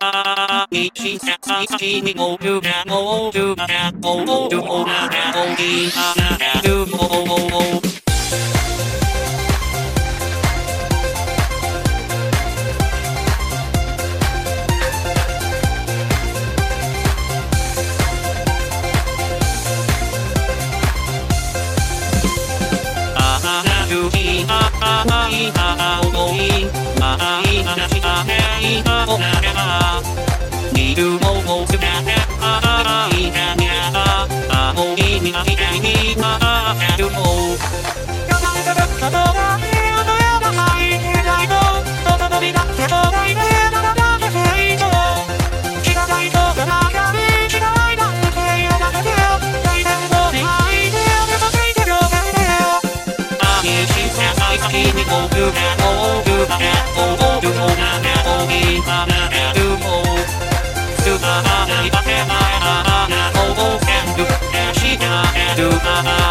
あいしささいさしにごるがごるがごごるごがごぎあながるごごごあなるきああいあへいあおなが見るももすがあいがにゃあおいにあいがにああるもあいしささいさきにごるがごるがごごるごがごぎあな